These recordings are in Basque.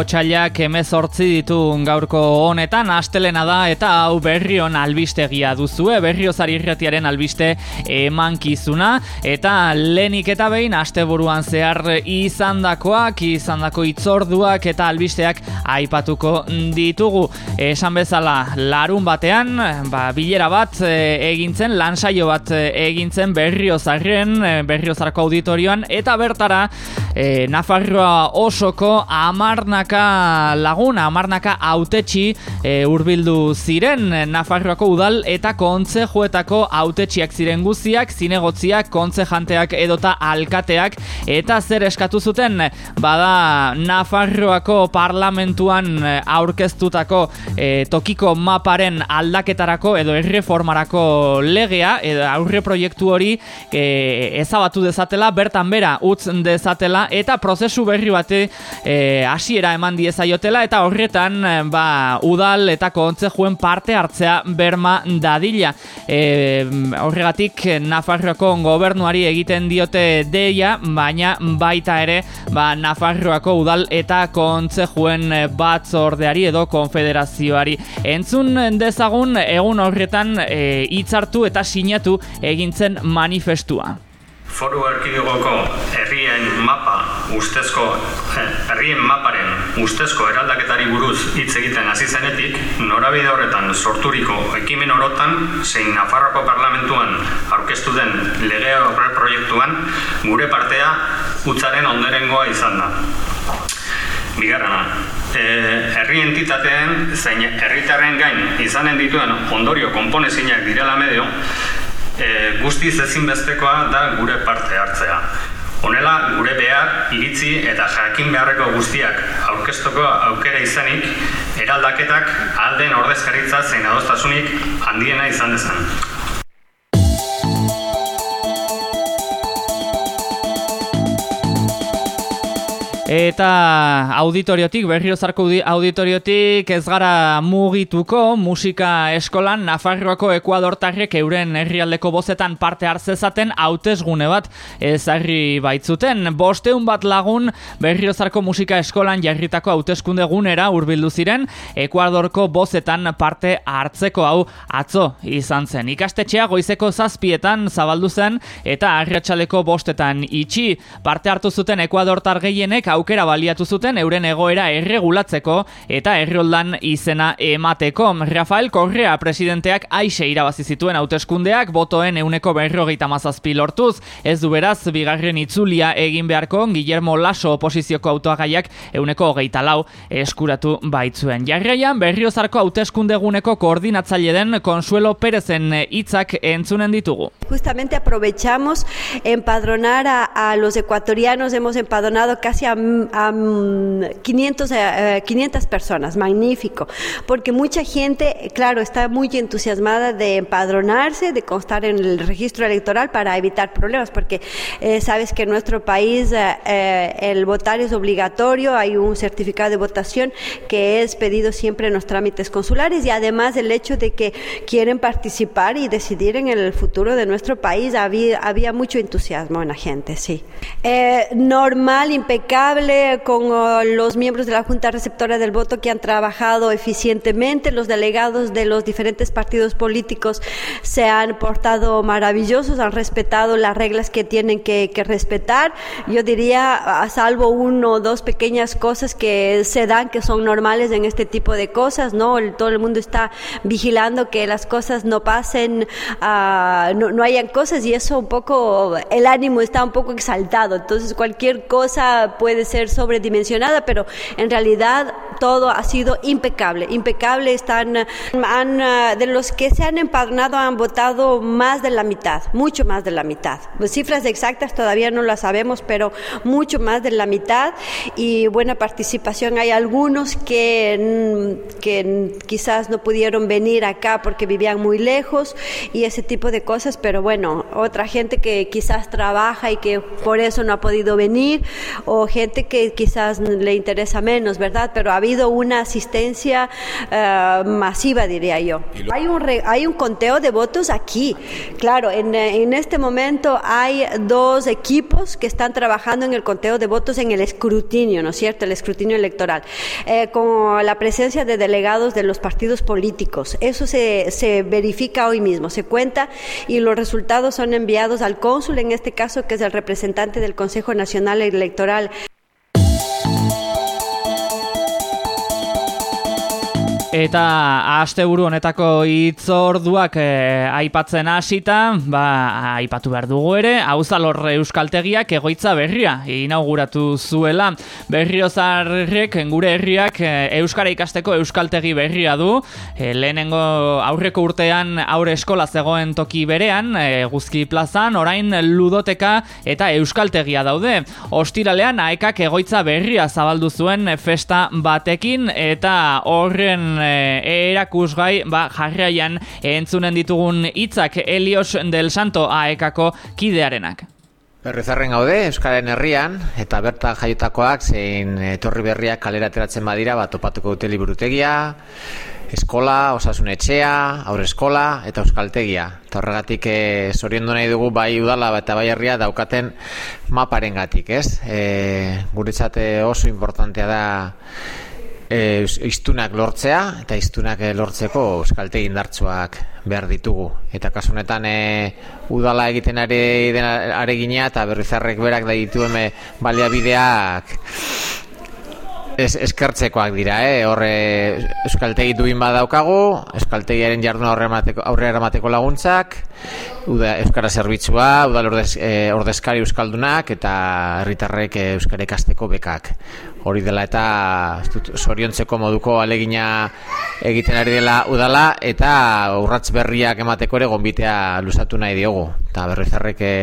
Otsailak emezortzi ditu gaurko honetan, astelena da eta hau berrion albistegia duzue, berriozari irretiaren albiste emankizuna, eta lenik eta behin asteburuan zehar izandakoak, izandako itzorduak eta albisteak aipatuko ditugu. Esan bezala, larun batean, ba, bilera bat e, egintzen, lansaio bat e, egintzen berriozarren, e, berriozarko auditorioan, eta bertara, e, Nafarroa osoko amar amarnaka laguna, amarnaka autetxi e, urbildu ziren Nafarroako udal eta kontze joetako autetxiak ziren guziak, zinegotziak, kontze janteak edota alkateak eta zer eskatu zuten bada Nafarroako parlamentuan e, aurkeztutako e, tokiko maparen aldaketarako edo erreformarako legea edo aurre proiektu hori e, ezabatu dezatela, bertan bera utz dezatela eta prozesu berri bate e, hasi hasiera eman diezaiotela eta horretan eh, ba, udal eta kontzejuen parte hartzea berma dadila. E, horregatik Nafarroako gobernuari egiten diote deia, baina baita ere ba, Nafarroako udal eta kontzejuen batzordeari edo konfederazioari. Entzun dezagun egun horretan e, hitzartu eta sinatu egintzen manifestua. Foru Erkidegoko herrien mapa ustezko eh, herrien maparen ustezko eraldaketari buruz hitz egiten hasi zenetik, norabide horretan sorturiko ekimen orotan zein Nafarroako parlamentuan aurkeztu den lege proiektuan gure partea utzaren onderengoa izan da. Bigarrena, e, herri entitateen zein herritarren gain izanen dituen ondorio konponezinak direla medio, e, guztiz ezinbestekoa da gure parte hartzea. Honela, gure behar, iritzi eta jakin beharreko guztiak aurkeztoko aukera izanik, eraldaketak alden ordezkaritza zein adostasunik handiena izan dezan. Eta auditoriotik, berriozarko auditoriotik ez gara mugituko musika eskolan Nafarroako Ekuadortarrek euren herrialdeko bozetan parte hartzezaten hautesgune bat ezarri baitzuten. Bosteun bat lagun berriozarko musika eskolan jarritako hauteskunde gunera urbildu ziren Ekuadorko bozetan parte hartzeko hau atzo izan zen. Ikastetxea goizeko zazpietan zabaldu zen eta arratsaleko bostetan itxi parte hartu zuten Ekuadortar gehienek hau aukera baliatu zuten euren egoera erregulatzeko eta erroldan izena emateko. Rafael Correa presidenteak aixe irabazi zituen hauteskundeak botoen euneko berrogeita mazazpi lortuz. Ez du beraz, bigarren itzulia egin beharko Guillermo Laso oposizioko autoagaiak euneko hogeita lau eskuratu baitzuen. Jarraian, berriozarko hauteskunde eguneko koordinatzaile den Consuelo Perezen hitzak entzunen ditugu. Justamente aprovechamos empadronar a, a los ecuatorianos, hemos empadronado casi a a 500, 500 personas, magnífico, porque mucha gente, claro, está muy entusiasmada de empadronarse, de constar en el registro electoral para evitar problemas, porque eh, sabes que en nuestro país eh, eh, el votar es obligatorio, hay un certificado de votación que es pedido siempre en los trámites consulares y además el hecho de que quieren participar y decidir en el futuro de nuestro país, había, había mucho entusiasmo en la gente, sí. normal, impecable, con uh, los miembros de la Junta Receptora del Voto que han trabajado eficientemente. Los delegados de los diferentes partidos políticos se han portado maravillosos, han respetado las reglas que tienen que, respetar. Yo diría, a salvo uno o dos pequeñas cosas que se dan, que son normales en este tipo de cosas, ¿no? todo el mundo está vigilando que las cosas no pasen, uh, no, no hayan cosas y eso un poco, el ánimo está un poco exaltado. Entonces cualquier cosa puede ser sobredimensionada, pero en realidad todo ha sido impecable. Impecable están, han, ah, de los que se han empadronado han votado más de la mitad, mucho más de la mitad. Pues cifras exactas todavía no las sabemos, pero mucho más de la mitad y buena participación. Hay algunos que, que quizás no pudieron venir acá porque vivían muy lejos y ese tipo de cosas, pero bueno, otra gente que quizás trabaja y que por eso no ha podido venir o gente que quizás le interesa menos, ¿verdad? Pero había habido una asistencia uh, masiva, diría yo. Hay un, re, hay un conteo de votos aquí. Claro, en, en, este momento hay dos equipos que están trabajando en el conteo de votos en el escrutinio, ¿no es cierto? El escrutinio electoral, eh, con la presencia de delegados de los partidos políticos. Eso se, se verifica hoy mismo, se cuenta y los resultados son enviados al cónsul, en este caso, que es el representante del Consejo Nacional Electoral. Eta asteburu honetako hitzorduak e, aipatzen hasita, ba aipatu behar dugu ere, Auzalor Euskaltegiak egoitza berria inauguratu zuela. Berriozarrek gure herriak e, euskara ikasteko euskaltegi berria du. E, lehenengo aurreko urtean aurre eskola zegoen toki berean, e, Guzki Plazan, orain ludoteka eta euskaltegia daude. Ostiralean aekak egoitza berria zabaldu zuen festa batekin eta horren e, erakusgai ba, jarraian entzunen ditugun hitzak Elios del Santo aekako kidearenak. Berrizarren gaude, Euskaren herrian, eta bertan jaiotakoak zein etorri berriak kalera ateratzen badira, bat topatuko dute liburutegia, eskola, osasun etxea, aurre eskola eta euskaltegia. Eta horregatik e, nahi dugu bai udala eta bai herria daukaten maparen gatik, ez? E, guretzate oso importantea da e, iztunak lortzea eta iztunak eh, lortzeko euskalte indartsuak behar ditugu. Eta kasu honetan e, udala egiten ari aregina eta berrizarrek berak da ditu eme baliabideak es, eskertzekoak dira, eh? Horre euskaltegi duin badaukagu, euskaltegiaren jardun aurre emateko, aurre eramateko laguntzak, uda, euskara zerbitzua, udal ordez, e, ordezkari euskaldunak eta herritarrek e, euskara ikasteko bekak. Hori dela eta soriontzeko moduko alegina egiten ari dela udala eta urratz berriak emateko ere gonbitea lusatu nahi diogu. Eta berrizarrek e,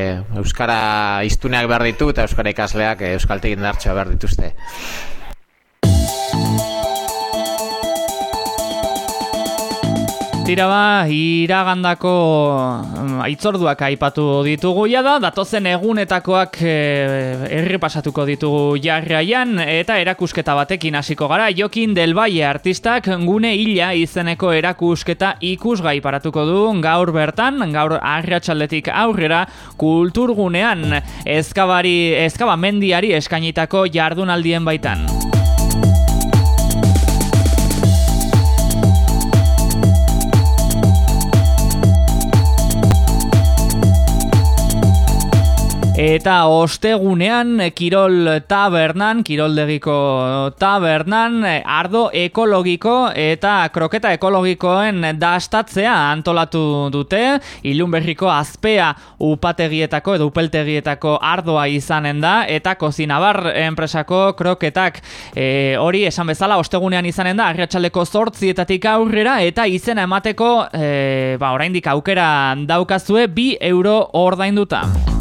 euskara iztuneak behar ditu eta euskara ikasleak euskaltegin dartxoa behar dituzte. Tira ba, iragandako mm, aitzorduak aipatu ditugu. Ja da, datozen egunetakoak e, erri pasatuko ditugu jarraian, eta erakusketa batekin hasiko gara, Jokin Del Valle artistak gune hila izeneko erakusketa ikusgai paratuko du. Gaur bertan, gaur arratsaldetik aurrera kulturgunean ezkabari, ezkabamendiari eskainitako jardunaldien baitan. Eta ostegunean Kirol Tabernan, Kiroldegiko Tabernan, ardo ekologiko eta kroketa ekologikoen dastatzea antolatu dute. Ilunberriko azpea upategietako edo upeltegietako ardoa izanen da eta kozinabar enpresako kroketak e, hori esan bezala ostegunean izanen da arratsaleko zortzietatik aurrera eta izena emateko e, ba, oraindik aukera daukazue bi euro ordainduta.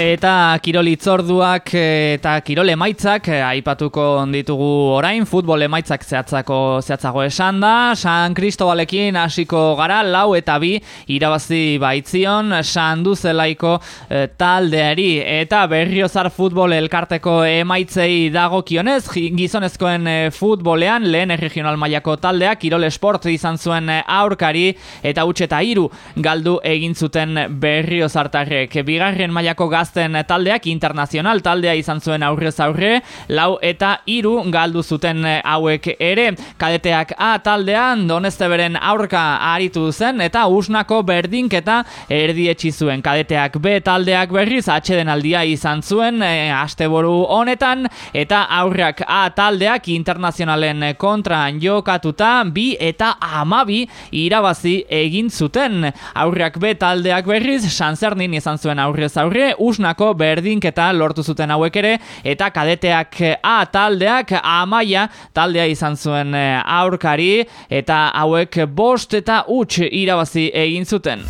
Eta kirol itzorduak eh, eta kirol emaitzak eh, aipatuko ditugu orain, futbol emaitzak zehatzako zehatzago esan da, San Cristobalekin hasiko gara, lau eta bi irabazi baitzion, San Duzelaiko e, taldeari, eta berriozar futbol elkarteko emaitzei dago kionez, gizonezkoen futbolean, lehen regional mailako taldea, kirol esport izan zuen aurkari, eta utxe eta iru galdu egin zuten berriozartarrek. Bigarren mailako gaz gazten taldeak internazional taldea izan zuen aurrez aurre, lau eta hiru galdu zuten hauek ere. Kadeteak A taldean donezte beren aurka aritu zen eta usnako berdinketa erdietsi zuen. Kadeteak B taldeak berriz atxeden aldia izan zuen e, asteboru honetan eta aurrak A taldeak internazionalen kontran jokatuta bi eta amabi irabazi egin zuten. Aurrak B taldeak berriz Sanzernin izan zuen aurrez aurre, usnako berdinketa lortu zuten hauek ere eta kadeteak A taldeak amaia taldea izan zuen eh, aurkari eta hauek bost eta huts irabazi egin zuten.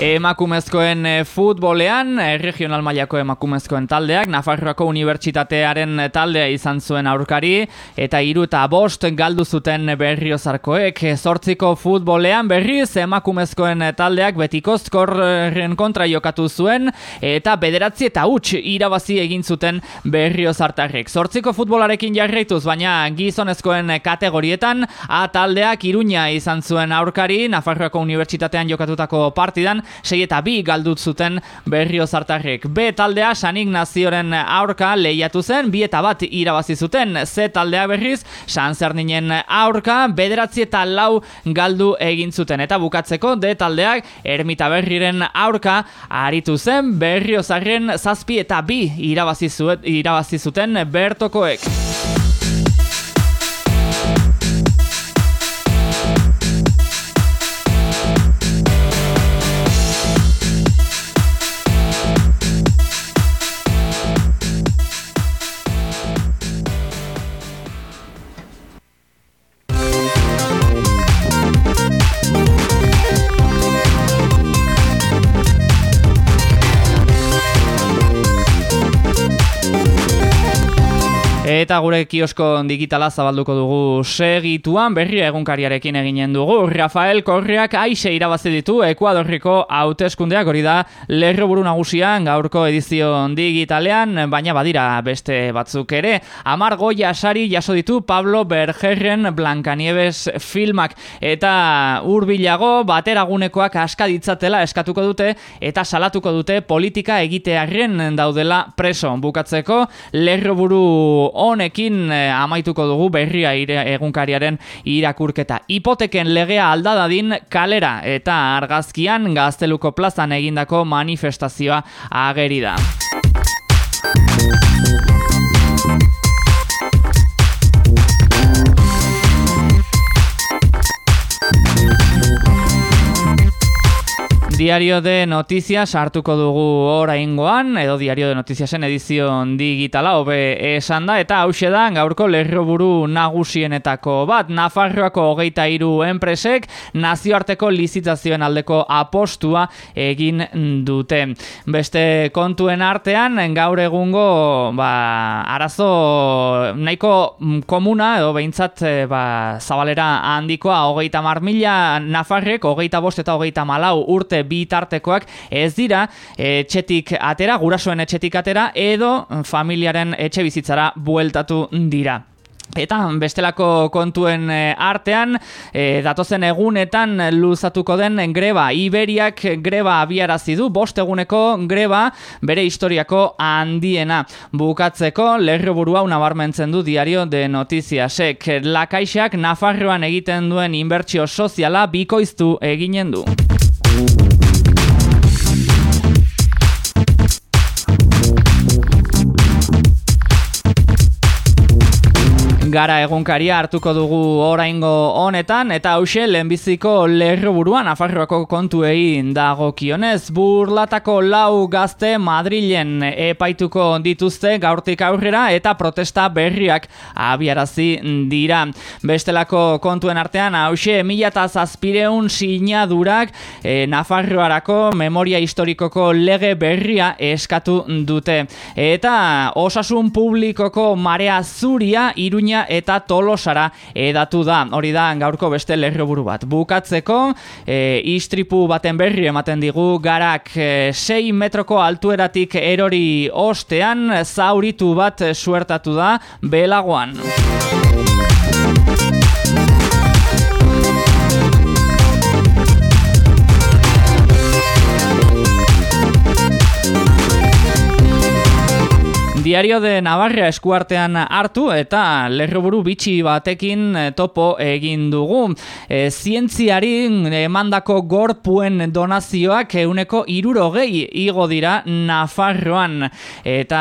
Emakumezkoen eh, futbolean, eh, regional mailako emakumezkoen taldeak, Nafarroako Unibertsitatearen taldea izan zuen aurkari, eta hiru eta bost galdu zuten berriozarkoek. Zortziko futbolean berriz emakumezkoen taldeak betikozkorren kontra jokatu zuen, eta bederatzi eta huts irabazi egin zuten berriozartarrek. Zortziko futbolarekin jarraituz, baina gizonezkoen kategorietan, A taldeak iruña izan zuen aurkari, Nafarroako Unibertsitatean jokatutako partidan, sei eta bi galdut zuten berrio zartarrek. B taldea San Ignazioren aurka lehiatu zen, bi eta bat irabazi zuten. Z taldea berriz, San Zerninen aurka, bederatzi eta lau galdu egin zuten. Eta bukatzeko, D taldeak ermita berriren aurka aritu zen, berrio zarren zazpi eta bi irabazi, irabazi zuten bertokoek. Eta gure kiosko digitala zabalduko dugu segituan berria egunkariarekin eginen dugu. Rafael Korriak aixe irabazi ditu Ekuadorriko hauteskundeak hori da lerro buru nagusian gaurko edizio digitalean, baina badira beste batzuk ere. Amar goia sari jaso ditu Pablo Bergerren Blancanieves filmak eta urbilago bateragunekoak aska ditzatela eskatuko dute eta salatuko dute politika egitearren daudela preso. Bukatzeko lerro buru honekin eh, amaituko dugu berria egunkariaren irakurketa. Hipoteken legea aldadadin kalera eta argazkian gazteluko plazan egindako manifestazioa ageri da. Diario de Noticias hartuko dugu oraingoan edo Diario de Noticiasen edizion digitala hobe esan da eta hause da gaurko lerroburu nagusienetako bat Nafarroako hogeita hiru enpresek nazioarteko lizitazioen aldeko apostua egin dute. Beste kontuen artean gaur egungo ba, arazo nahiko komuna edo behintzat eh, ba, zabalera handikoa hogeita mar mila Nafarrek hogeita bost eta hogeita malau urte bitartekoak ez dira etxetik atera, gurasoen etxetik atera edo familiaren etxe bizitzara bueltatu dira. Eta bestelako kontuen eh, artean, e, datozen egunetan luzatuko den greba, Iberiak greba abiarazi du, bost eguneko greba bere historiako handiena. Bukatzeko, lerro burua unabarmentzen du diario de notiziasek. Lakaixak Nafarroan egiten duen inbertsio soziala bikoiztu eginen du. Gara egunkaria hartuko dugu oraingo honetan eta hause lehenbiziko lerroburuan afarroako kontuei dagokionez burlatako lau gazte Madrilen epaituko dituzte gaurtik aurrera eta protesta berriak abiarazi dira. Bestelako kontuen artean hause mila eta zazpireun sinadurak e, Nafarroarako memoria historikoko lege berria eskatu dute. Eta osasun publikoko marea zuria iruña eta tolosara edatu da. Hori da gaurko beste lerroburu bat. Bukatzeko, e, istripu baten berri ematen digu garak e, 6 metroko altueratik erori ostean zauritu bat suertatu da belagoan. Diario de Navarra eskuartean hartu eta lerroburu bitxi batekin eh, topo egin dugu. E, zientziari emandako gorpuen donazioak euneko irurogei igo dira Nafarroan. Eta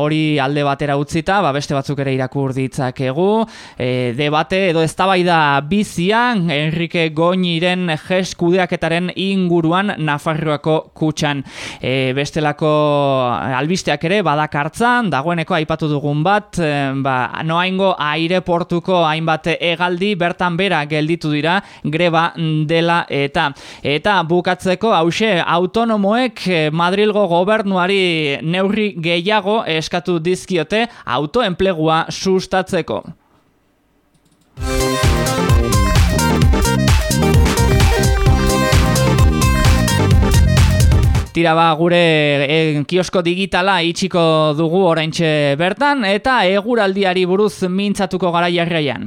hori alde batera utzita, ba beste batzuk ere irakur ditzakegu. E, debate edo eztabaida bizian, Enrique Goñiren jeskudeaketaren inguruan Nafarroako kutxan. E, bestelako albisteak ere badakartzan, dagoeneko aipatu dugun bat, e, ba, noaingo aireportuko hainbat egaldi bertan bera gelditu dira greba dela eta eta bukatzeko hause autonomoek e, Madrilgo gobernuari neurri gehiago eskatu dizkiote autoenplegua sustatzeko. Tira ba, gure e, kiosko digitala itxiko dugu oraintxe bertan eta eguraldiari buruz mintzatuko gara jarraian.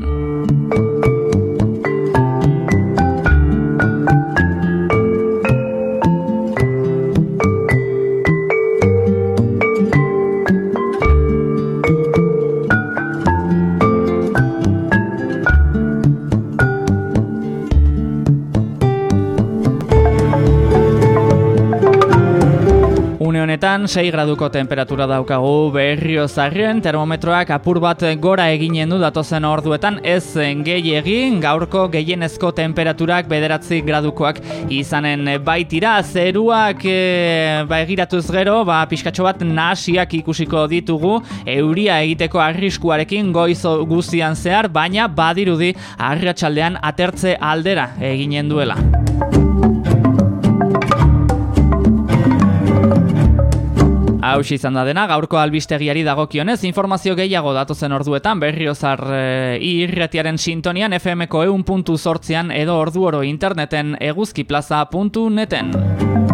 Honetan 6 graduko temperatura daukagu berrio zarrien, termometroak apur bat gora eginen du datozen orduetan ez gehi egin, gaurko gehienezko temperaturak bederatzi gradukoak izanen baitira, zeruak e, ba, egiratuz gero, ba, pixkatxo bat nasiak ikusiko ditugu, euria egiteko arriskuarekin goiz guztian zehar, baina badirudi arratsaldean atertze aldera eginen duela. Hau izan da dena, gaurko albistegiari dagokionez, informazio gehiago datozen orduetan, berriozar e, irretiaren sintonian, FMko eun puntu edo ordu oro interneten eguzkiplaza.neten.